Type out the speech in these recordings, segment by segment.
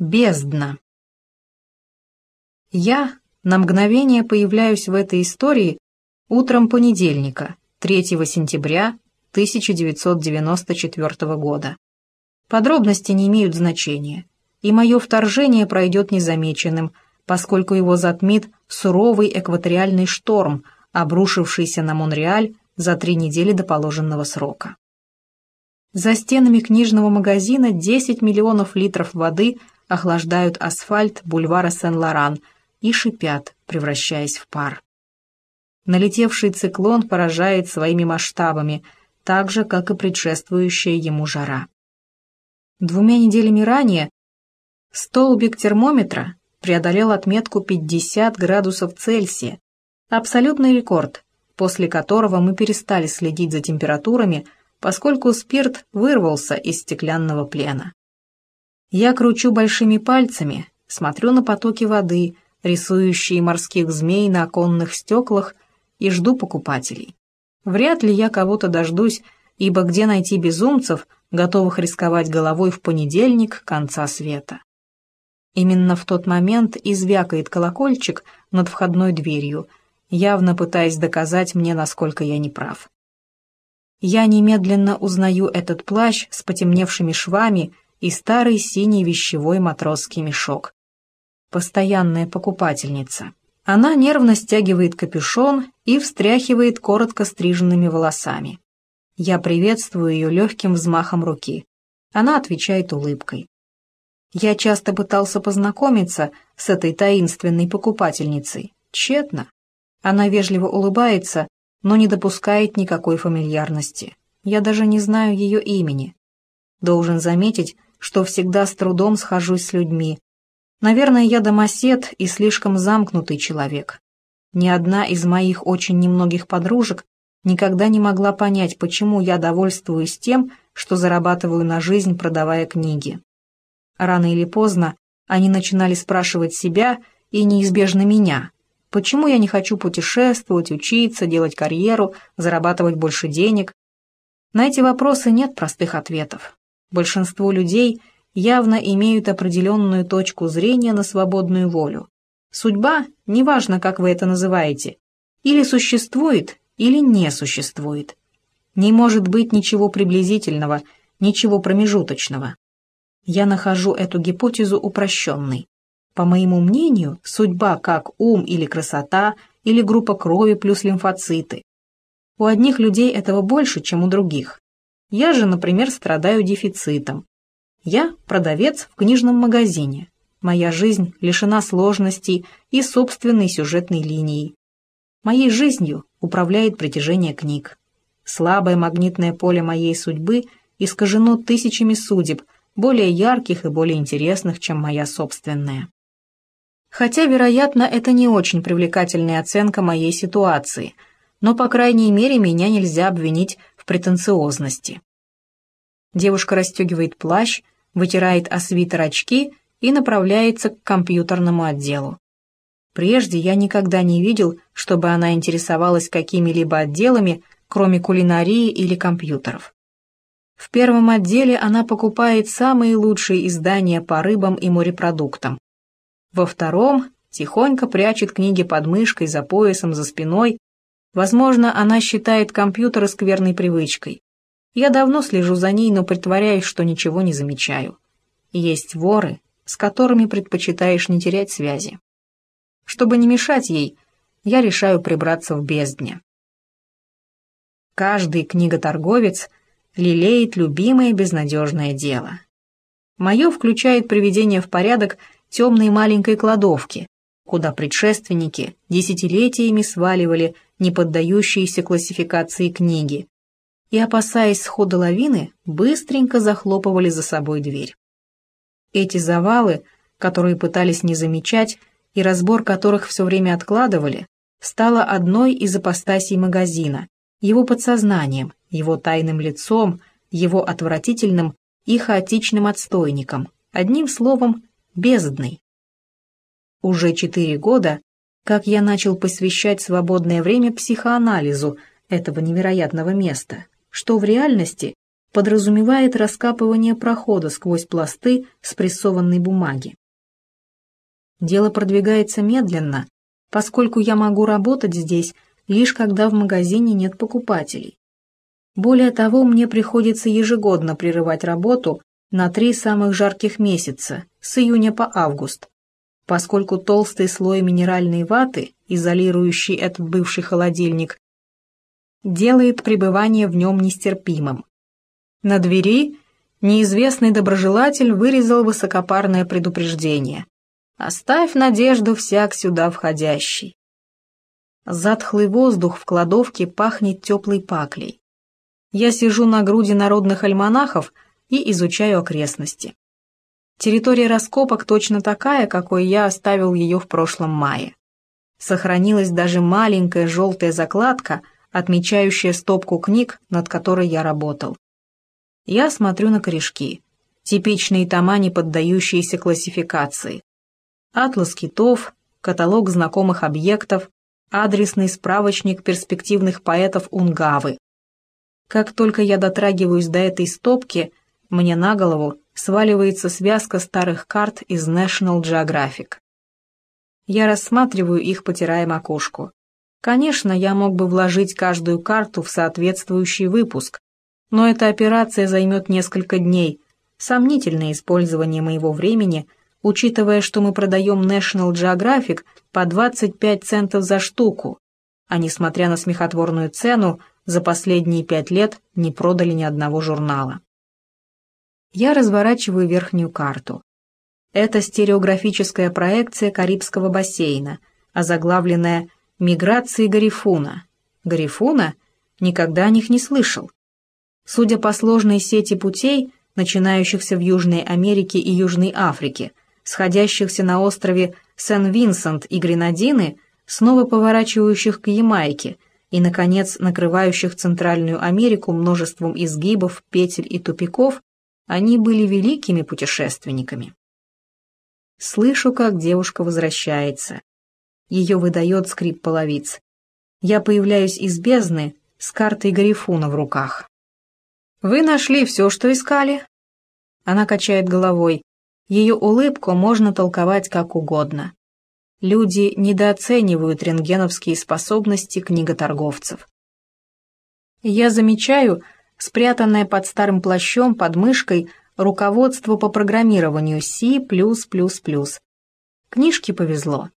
Бездна. Я на мгновение появляюсь в этой истории утром понедельника, 3 сентября 1994 года. Подробности не имеют значения, и мое вторжение пройдет незамеченным, поскольку его затмит суровый экваториальный шторм, обрушившийся на Монреаль за три недели до положенного срока. За стенами книжного магазина 10 миллионов литров воды – охлаждают асфальт бульвара Сен-Лоран и шипят, превращаясь в пар. Налетевший циклон поражает своими масштабами, так же, как и предшествующая ему жара. Двумя неделями ранее столбик термометра преодолел отметку 50 градусов Цельсия, абсолютный рекорд, после которого мы перестали следить за температурами, поскольку спирт вырвался из стеклянного плена. Я кручу большими пальцами, смотрю на потоки воды, рисующие морских змей на оконных стеклах, и жду покупателей. Вряд ли я кого-то дождусь, ибо где найти безумцев, готовых рисковать головой в понедельник конца света? Именно в тот момент извякает колокольчик над входной дверью, явно пытаясь доказать мне, насколько я не прав. Я немедленно узнаю этот плащ с потемневшими швами и старый синий вещевой матросский мешок. Постоянная покупательница. Она нервно стягивает капюшон и встряхивает коротко стриженными волосами. Я приветствую ее легким взмахом руки. Она отвечает улыбкой. Я часто пытался познакомиться с этой таинственной покупательницей. Тщетно. Она вежливо улыбается, но не допускает никакой фамильярности. Я даже не знаю ее имени. Должен заметить, что всегда с трудом схожусь с людьми. Наверное, я домосед и слишком замкнутый человек. Ни одна из моих очень немногих подружек никогда не могла понять, почему я довольствуюсь тем, что зарабатываю на жизнь, продавая книги. Рано или поздно они начинали спрашивать себя и неизбежно меня, почему я не хочу путешествовать, учиться, делать карьеру, зарабатывать больше денег. На эти вопросы нет простых ответов. Большинство людей явно имеют определенную точку зрения на свободную волю. Судьба, неважно, как вы это называете, или существует, или не существует. Не может быть ничего приблизительного, ничего промежуточного. Я нахожу эту гипотезу упрощенной. По моему мнению, судьба как ум или красота, или группа крови плюс лимфоциты. У одних людей этого больше, чем у других. Я же, например, страдаю дефицитом. Я продавец в книжном магазине. Моя жизнь лишена сложностей и собственной сюжетной линии. Моей жизнью управляет притяжение книг. Слабое магнитное поле моей судьбы искажено тысячами судеб, более ярких и более интересных, чем моя собственная. Хотя, вероятно, это не очень привлекательная оценка моей ситуации, но, по крайней мере, меня нельзя обвинить претенциозности. Девушка расстегивает плащ, вытирает о свитер очки и направляется к компьютерному отделу. Прежде я никогда не видел, чтобы она интересовалась какими-либо отделами, кроме кулинарии или компьютеров. В первом отделе она покупает самые лучшие издания по рыбам и морепродуктам. Во втором тихонько прячет книги под мышкой, за поясом, за спиной Возможно, она считает компьютеры скверной привычкой. Я давно слежу за ней, но притворяюсь, что ничего не замечаю. Есть воры, с которыми предпочитаешь не терять связи. Чтобы не мешать ей, я решаю прибраться в бездне. Каждый книготорговец лелеет любимое безнадежное дело. Мое включает приведение в порядок темной маленькой кладовки, куда предшественники десятилетиями сваливали не поддающиеся классификации книги, и, опасаясь схода лавины, быстренько захлопывали за собой дверь. Эти завалы, которые пытались не замечать и разбор которых все время откладывали, стало одной из апостасий магазина, его подсознанием, его тайным лицом, его отвратительным и хаотичным отстойником, одним словом, бездной. Уже четыре года как я начал посвящать свободное время психоанализу этого невероятного места, что в реальности подразумевает раскапывание прохода сквозь пласты спрессованной бумаги. Дело продвигается медленно, поскольку я могу работать здесь лишь когда в магазине нет покупателей. Более того, мне приходится ежегодно прерывать работу на три самых жарких месяца, с июня по август, поскольку толстый слой минеральной ваты, изолирующий этот бывший холодильник, делает пребывание в нем нестерпимым. На двери неизвестный доброжелатель вырезал высокопарное предупреждение. «Оставь надежду всяк сюда входящий». Затхлый воздух в кладовке пахнет теплой паклей. Я сижу на груди народных альманахов и изучаю окрестности. Территория раскопок точно такая, какой я оставил ее в прошлом мае. Сохранилась даже маленькая желтая закладка, отмечающая стопку книг, над которой я работал. Я смотрю на корешки, типичные тома, не поддающиеся классификации. Атлас китов, каталог знакомых объектов, адресный справочник перспективных поэтов Унгавы. Как только я дотрагиваюсь до этой стопки, мне на голову сваливается связка старых карт из National Geographic. Я рассматриваю их, потирая макушку. Конечно, я мог бы вложить каждую карту в соответствующий выпуск, но эта операция займет несколько дней, сомнительное использование моего времени, учитывая, что мы продаем National Geographic по 25 центов за штуку, а несмотря на смехотворную цену, за последние пять лет не продали ни одного журнала. Я разворачиваю верхнюю карту. Это стереографическая проекция Карибского бассейна, озаглавленная «Миграции Гарифуна». Гарифуна? Никогда о них не слышал. Судя по сложной сети путей, начинающихся в Южной Америке и Южной Африке, сходящихся на острове Сен-Винсент и Гренадины, снова поворачивающих к Ямайке и, наконец, накрывающих Центральную Америку множеством изгибов, петель и тупиков, они были великими путешественниками. Слышу, как девушка возвращается. Ее выдает скрип половиц. Я появляюсь из бездны с картой Гарифуна в руках. «Вы нашли все, что искали?» Она качает головой. Ее улыбку можно толковать как угодно. Люди недооценивают рентгеновские способности книготорговцев. Я замечаю, спрятанное под старым плащом под мышкой руководство по программированию C++. Книжке повезло.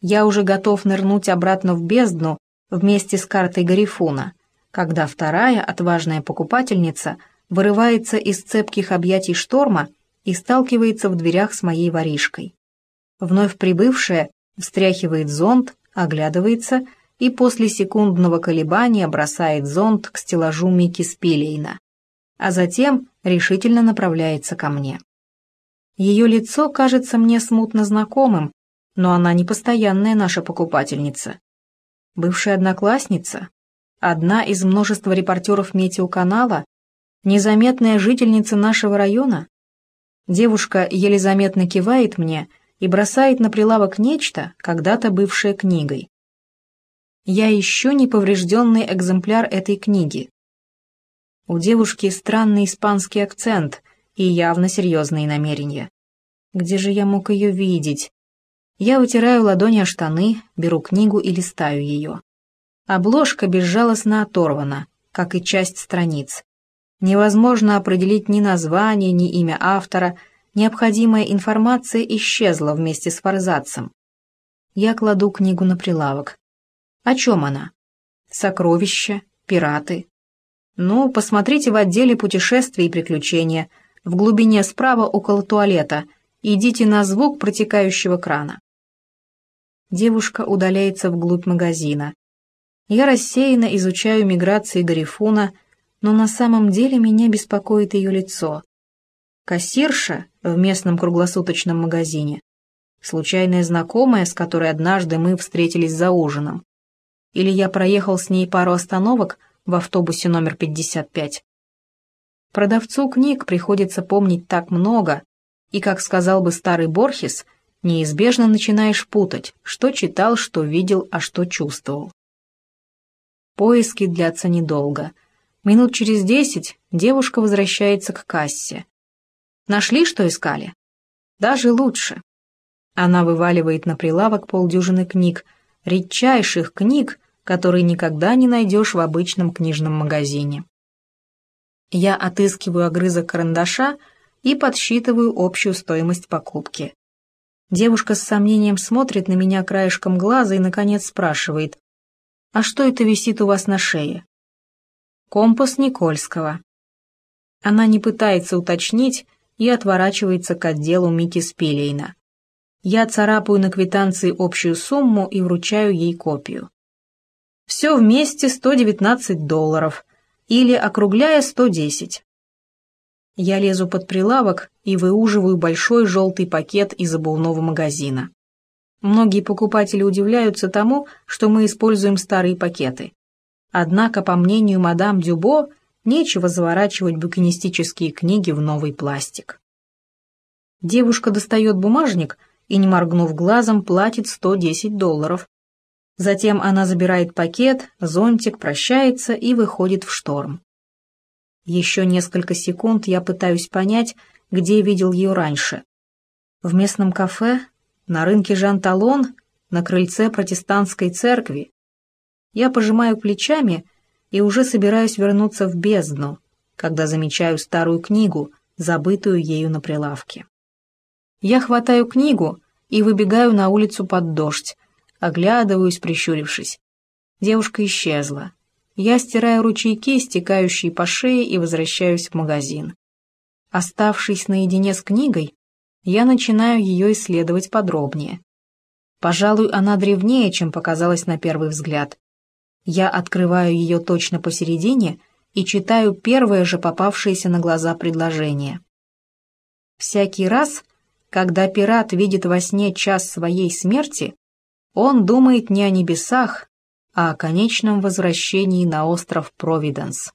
Я уже готов нырнуть обратно в бездну вместе с картой Гарифуна, когда вторая отважная покупательница вырывается из цепких объятий шторма и сталкивается в дверях с моей воришкой. Вновь прибывшая встряхивает зонт, оглядывается и после секундного колебания бросает зонт к стеллажу Микки Спилейна, а затем решительно направляется ко мне. Ее лицо кажется мне смутно знакомым, но она не постоянная наша покупательница. Бывшая одноклассница, одна из множества репортеров метеоканала, незаметная жительница нашего района. Девушка еле заметно кивает мне и бросает на прилавок нечто, когда-то бывшее книгой я ищу неповрежденный экземпляр этой книги. У девушки странный испанский акцент и явно серьезные намерения. Где же я мог ее видеть? Я вытираю ладони о штаны, беру книгу и листаю ее. Обложка безжалостно оторвана, как и часть страниц. Невозможно определить ни название, ни имя автора, необходимая информация исчезла вместе с форзацем. Я кладу книгу на прилавок. О чем она? Сокровища, пираты. Ну, посмотрите в отделе путешествия и приключения, в глубине справа около туалета. Идите на звук протекающего крана. Девушка удаляется вглубь магазина. Я рассеянно изучаю миграции Гарифуна, но на самом деле меня беспокоит ее лицо. Кассирша в местном круглосуточном магазине. Случайная знакомая, с которой однажды мы встретились за ужином или я проехал с ней пару остановок в автобусе номер 55. Продавцу книг приходится помнить так много, и, как сказал бы старый Борхес, неизбежно начинаешь путать, что читал, что видел, а что чувствовал. Поиски длятся недолго. Минут через десять девушка возвращается к кассе. Нашли, что искали? Даже лучше. Она вываливает на прилавок полдюжины книг, редчайших книг, которые никогда не найдешь в обычном книжном магазине. Я отыскиваю огрызок карандаша и подсчитываю общую стоимость покупки. Девушка с сомнением смотрит на меня краешком глаза и, наконец, спрашивает, «А что это висит у вас на шее?» «Компас Никольского». Она не пытается уточнить и отворачивается к отделу Мики Спилейна. Я царапаю на квитанции общую сумму и вручаю ей копию. Все вместе 119 долларов, или, округляя, 110. Я лезу под прилавок и выуживаю большой желтый пакет из обувного магазина. Многие покупатели удивляются тому, что мы используем старые пакеты. Однако, по мнению мадам Дюбо, нечего заворачивать букинистические книги в новый пластик. Девушка достает бумажник и, не моргнув глазом, платит 110 долларов. Затем она забирает пакет, зонтик, прощается и выходит в шторм. Еще несколько секунд я пытаюсь понять, где видел ее раньше. В местном кафе, на рынке Жан-Талон, на крыльце протестантской церкви. Я пожимаю плечами и уже собираюсь вернуться в бездну, когда замечаю старую книгу, забытую ею на прилавке. Я хватаю книгу и выбегаю на улицу под дождь, оглядываюсь, прищурившись. Девушка исчезла. Я стираю ручейки, стекающие по шее, и возвращаюсь в магазин. Оставшись наедине с книгой, я начинаю ее исследовать подробнее. Пожалуй, она древнее, чем показалось на первый взгляд. Я открываю ее точно посередине и читаю первое же попавшееся на глаза предложение. Всякий раз, когда пират видит во сне час своей смерти, он думает не о небесах, а о конечном возвращении на остров Провиденс.